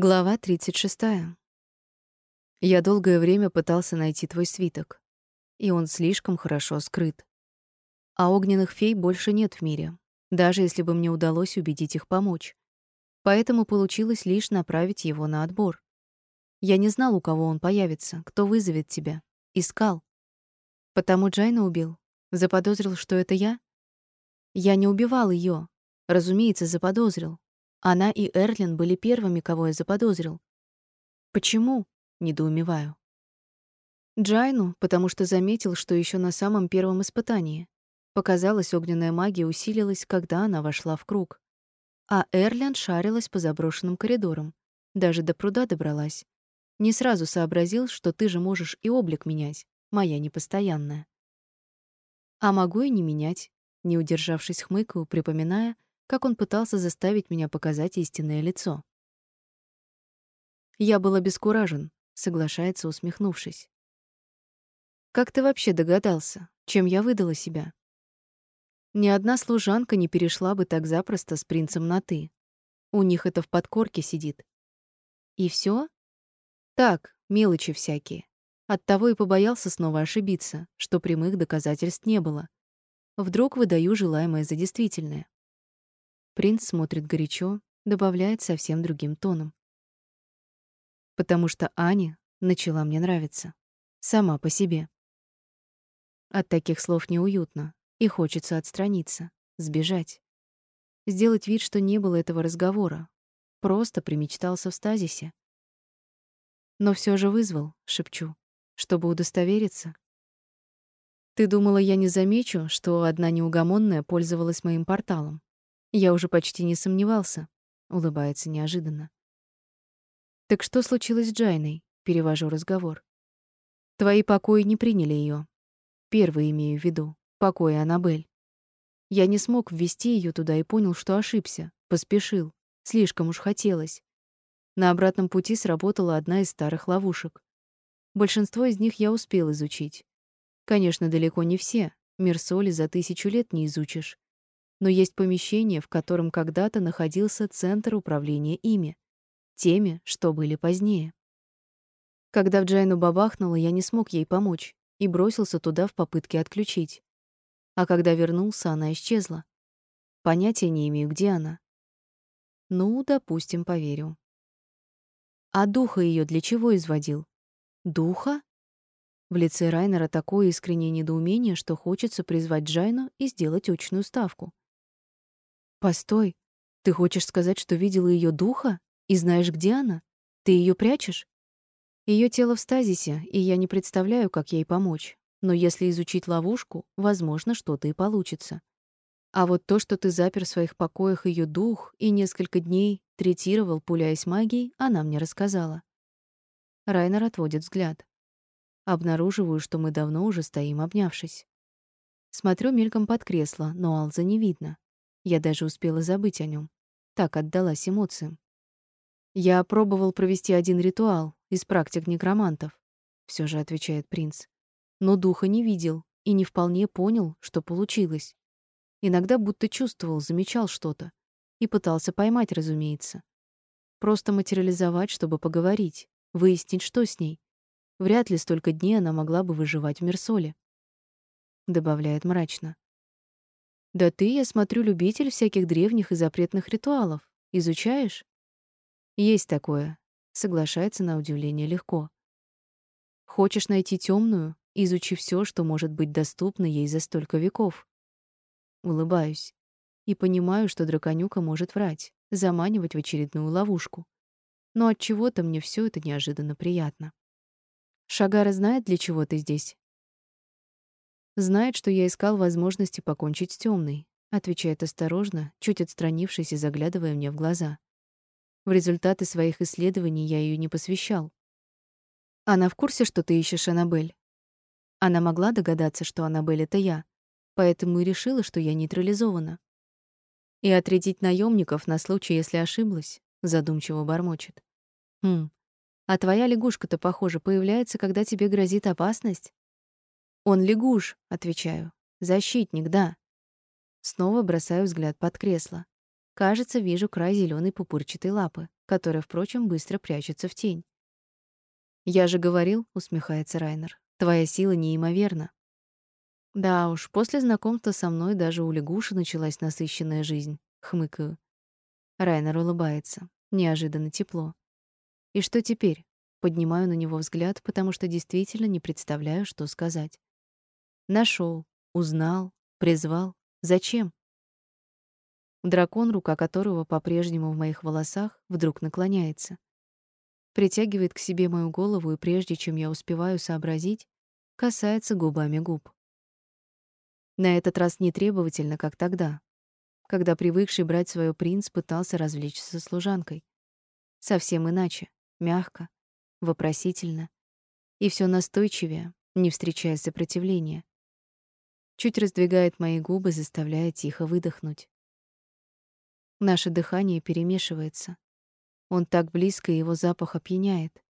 Глава 36. Я долгое время пытался найти твой свиток, и он слишком хорошо скрыт. А огненных фей больше нет в мире, даже если бы мне удалось убедить их помочь. Поэтому получилось лишь направить его на отбор. Я не знал, у кого он появится, кто вызовет тебя. Искал. Потому Джайна убил. Заподозрил, что это я? Я не убивал ее, Разумеется, заподозрил. Она и Эрлин были первыми, кого я заподозрил. Почему? недоумеваю. Джайну, потому что заметил, что еще на самом первом испытании. Показалось, огненная магия усилилась, когда она вошла в круг. А Эрлин шарилась по заброшенным коридорам, даже до пруда добралась. Не сразу сообразил, что ты же можешь и облик менять, моя непостоянная. А могу и не менять, не удержавшись хмыкаю, припоминая, как он пытался заставить меня показать истинное лицо. Я был обескуражен, соглашается, усмехнувшись. Как ты вообще догадался, чем я выдала себя? Ни одна служанка не перешла бы так запросто с принцем на ты. У них это в подкорке сидит. И все? Так, мелочи всякие. Оттого и побоялся снова ошибиться, что прямых доказательств не было. Вдруг выдаю желаемое за действительное. Принц смотрит горячо, добавляет совсем другим тоном. Потому что Аня начала мне нравиться. Сама по себе. От таких слов неуютно, и хочется отстраниться, сбежать. Сделать вид, что не было этого разговора. Просто примечтался в стазисе. Но все же вызвал, шепчу, чтобы удостовериться. Ты думала, я не замечу, что одна неугомонная пользовалась моим порталом? Я уже почти не сомневался, улыбается неожиданно. Так что случилось с Джайной? Перевожу разговор. Твои покои не приняли ее. Первый имею в виду покои Анабель. Я не смог ввести ее туда и понял, что ошибся, поспешил, слишком уж хотелось. На обратном пути сработала одна из старых ловушек. Большинство из них я успел изучить. Конечно, далеко не все. Мир соли за тысячу лет не изучишь но есть помещение, в котором когда-то находился центр управления ими, теми, что были позднее. Когда в Джайну бабахнуло, я не смог ей помочь и бросился туда в попытке отключить. А когда вернулся, она исчезла. Понятия не имею, где она. Ну, допустим, поверю. А духа ее для чего изводил? Духа? В лице Райнера такое искреннее недоумение, что хочется призвать Джайну и сделать очную ставку. Постой. Ты хочешь сказать, что видела ее духа и знаешь, где она? Ты ее прячешь? Ее тело в стазисе, и я не представляю, как ей помочь. Но если изучить ловушку, возможно, что-то и получится. А вот то, что ты запер в своих покоях ее дух и несколько дней третировал, пуляясь магией, она мне рассказала. Райнер отводит взгляд. Обнаруживаю, что мы давно уже стоим, обнявшись. Смотрю мельком под кресло, но Алза не видно. Я даже успела забыть о нем. Так отдалась эмоциям. Я пробовал провести один ритуал из практик некромантов, все же отвечает принц. Но духа не видел и не вполне понял, что получилось. Иногда будто чувствовал, замечал что-то и пытался поймать, разумеется. Просто материализовать, чтобы поговорить, выяснить, что с ней. Вряд ли столько дней она могла бы выживать в Мерсоле. Добавляет мрачно. Да ты, я смотрю, любитель всяких древних и запретных ритуалов. Изучаешь? Есть такое. Соглашается на удивление легко. Хочешь найти темную? Изучи все, что может быть доступно ей за столько веков. Улыбаюсь и понимаю, что драконюка может врать, заманивать в очередную ловушку. Но от чего-то мне все это неожиданно приятно. Шагара знает, для чего ты здесь? Знает, что я искал возможности покончить с темной, отвечает осторожно, чуть отстранившись и заглядывая мне в глаза. В результаты своих исследований я ее не посвящал. Она в курсе, что ты ищешь Анабель. Она могла догадаться, что Анабель это я, поэтому и решила, что я нейтрализована. И отрядить наемников на случай, если ошиблась, задумчиво бормочет. Хм. А твоя лягушка-то, похоже, появляется, когда тебе грозит опасность? Он лягуш, отвечаю. Защитник, да. Снова бросаю взгляд под кресло. Кажется, вижу край зеленой пупырчатой лапы. которая, впрочем, быстро прячется в тень. «Я же говорил», — усмехается Райнер, — «твоя сила неимоверна». Да уж, после знакомства со мной даже у лягуши началась насыщенная жизнь. Хмыкаю. Райнер улыбается. Неожиданно тепло. И что теперь? Поднимаю на него взгляд, потому что действительно не представляю, что сказать. Нашел, узнал, призвал. Зачем? Дракон, рука которого по-прежнему в моих волосах, вдруг наклоняется. Притягивает к себе мою голову, и прежде чем я успеваю сообразить, касается губами губ. На этот раз не требовательно, как тогда, когда привыкший брать свое принц пытался развлечься служанкой. Совсем иначе, мягко, вопросительно, и все настойчивее, не встречая сопротивления. Чуть раздвигает мои губы, заставляя тихо выдохнуть. Наше дыхание перемешивается. Он так близко, и его запах опьяняет.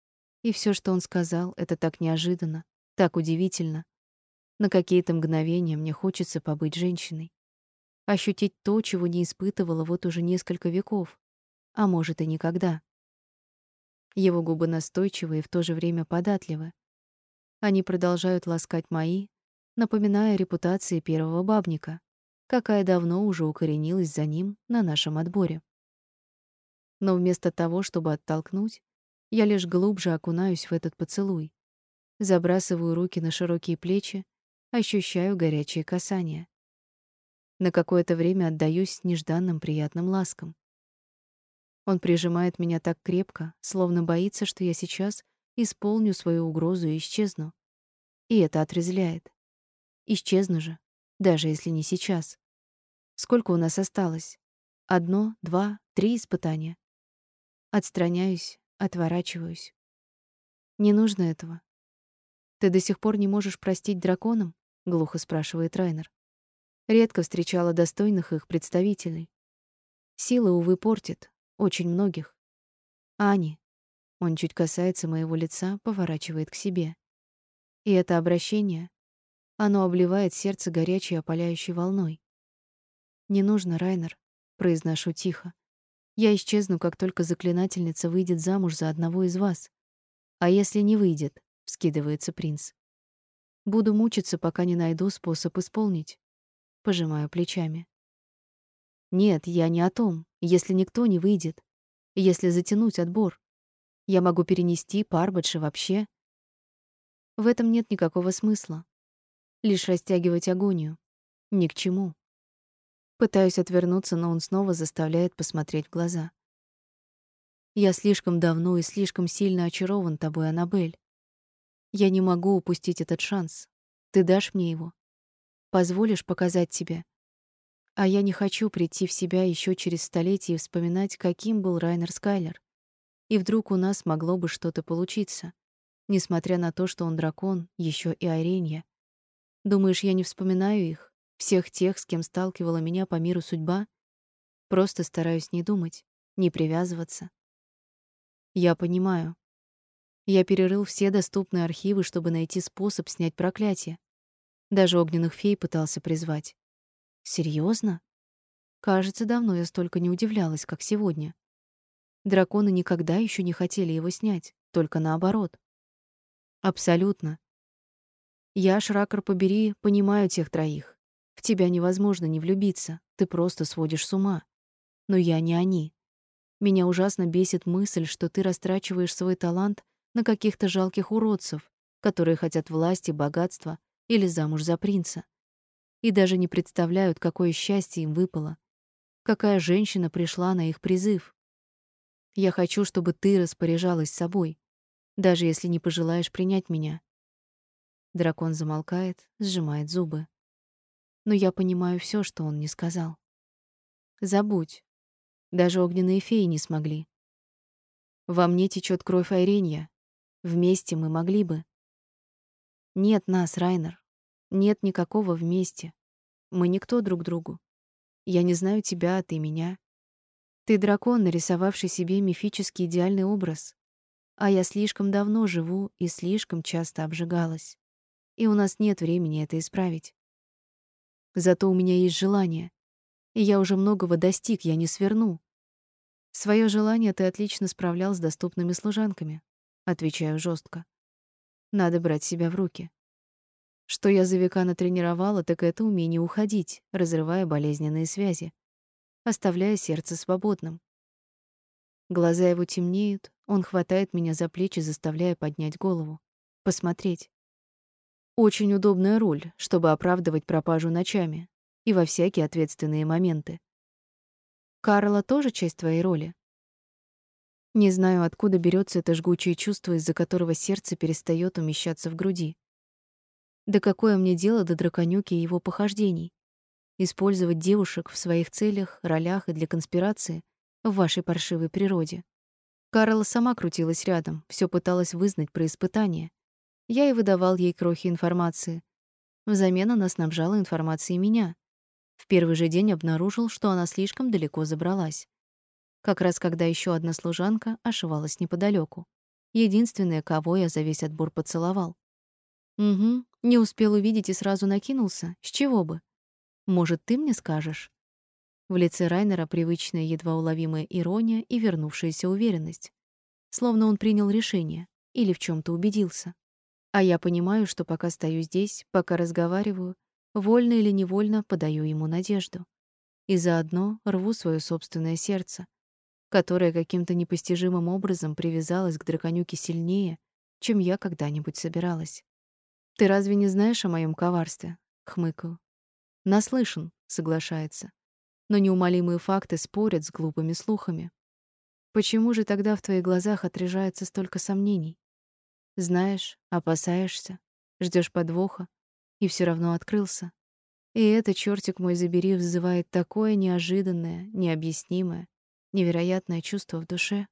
И все, что он сказал, это так неожиданно, так удивительно. На какие-то мгновения мне хочется побыть женщиной. Ощутить то, чего не испытывала вот уже несколько веков, а может и никогда. Его губы настойчивы и в то же время податливы. Они продолжают ласкать мои, напоминая репутации первого бабника, какая давно уже укоренилась за ним на нашем отборе. Но вместо того, чтобы оттолкнуть, я лишь глубже окунаюсь в этот поцелуй, забрасываю руки на широкие плечи ощущаю горячее касание. На какое-то время отдаюсь нежданным приятным ласкам. Он прижимает меня так крепко, словно боится, что я сейчас исполню свою угрозу и исчезну. И это отрезвляет. Исчезну же, даже если не сейчас. Сколько у нас осталось? Одно, два, три испытания. Отстраняюсь, отворачиваюсь. Не нужно этого. Ты до сих пор не можешь простить драконам? глухо спрашивает Райнер. Редко встречала достойных их представителей. Сила увы портит очень многих. Ани. Он чуть касается моего лица, поворачивает к себе. И это обращение, оно обливает сердце горячей опаляющей волной. Не нужно, Райнер, произношу тихо. Я исчезну, как только заклинательница выйдет замуж за одного из вас. А если не выйдет, вскидывается принц. Буду мучиться, пока не найду способ исполнить. Пожимаю плечами. Нет, я не о том. Если никто не выйдет, если затянуть отбор, я могу перенести Парбадши вообще. В этом нет никакого смысла. Лишь растягивать агонию. Ни к чему. Пытаюсь отвернуться, но он снова заставляет посмотреть в глаза. Я слишком давно и слишком сильно очарован тобой, Анабель. Я не могу упустить этот шанс. Ты дашь мне его? Позволишь показать тебе? А я не хочу прийти в себя еще через столетия и вспоминать, каким был Райнер Скайлер. И вдруг у нас могло бы что-то получиться, несмотря на то, что он дракон, еще и Айренья. Думаешь, я не вспоминаю их, всех тех, с кем сталкивала меня по миру судьба? Просто стараюсь не думать, не привязываться. Я понимаю, я перерыл все доступные архивы, чтобы найти способ снять проклятие. Даже огненных фей пытался призвать. Серьезно? Кажется, давно я столько не удивлялась, как сегодня. Драконы никогда еще не хотели его снять, только наоборот. Абсолютно. Я, Шракер, побери, понимаю тех троих. В тебя невозможно не влюбиться, ты просто сводишь с ума. Но я не они. Меня ужасно бесит мысль, что ты растрачиваешь свой талант на каких-то жалких уродцев, которые хотят власти, богатства или замуж за принца. И даже не представляют, какое счастье им выпало. Какая женщина пришла на их призыв. Я хочу, чтобы ты распоряжалась собой, даже если не пожелаешь принять меня. Дракон замолкает, сжимает зубы. Но я понимаю все, что он не сказал. Забудь. Даже огненные феи не смогли. Во мне течет кровь Айренья, Вместе мы могли бы. Нет нас, Райнер. Нет никакого вместе. Мы никто друг другу. Я не знаю тебя, а ты меня. Ты дракон, нарисовавший себе мифический идеальный образ. А я слишком давно живу и слишком часто обжигалась. И у нас нет времени это исправить. Зато у меня есть желание. И я уже многого достиг, я не сверну. Своё желание ты отлично справлял с доступными служанками, отвечаю жестко. Надо брать себя в руки. Что я за века натренировала, так это умение уходить, разрывая болезненные связи, оставляя сердце свободным. Глаза его темнеют, он хватает меня за плечи, заставляя поднять голову, посмотреть. Очень удобная роль, чтобы оправдывать пропажу ночами и во всякие ответственные моменты. Карла тоже часть твоей роли. Не знаю, откуда берется это жгучее чувство, из-за которого сердце перестает умещаться в груди. Да какое мне дело до драконюки и его похождений? Использовать девушек в своих целях, ролях и для конспирации в вашей паршивой природе. Карла сама крутилась рядом, все пыталась вызнать про испытание. Я и выдавал ей крохи информации. Взамен она снабжала информацией меня. В первый же день обнаружил, что она слишком далеко забралась. Как раз когда еще одна служанка ошивалась неподалеку. Единственная, кого я за весь отбор поцеловал. Угу, не успел увидеть и сразу накинулся. С чего бы? Может, ты мне скажешь? В лице Райнера привычная едва уловимая ирония и вернувшаяся уверенность. Словно он принял решение или в чем то убедился. А я понимаю, что пока стою здесь, пока разговариваю, вольно или невольно подаю ему надежду. И заодно рву свое собственное сердце, которое каким-то непостижимым образом привязалось к драконюке сильнее, чем я когда-нибудь собиралась. «Ты разве не знаешь о моем коварстве?» — хмыкаю. «Наслышан», — соглашается. Но неумолимые факты спорят с глупыми слухами. Почему же тогда в твоих глазах отряжается столько сомнений? Знаешь, опасаешься, ждешь подвоха, и все равно открылся. И это, чертик мой забери, вызывает такое неожиданное, необъяснимое, невероятное чувство в душе.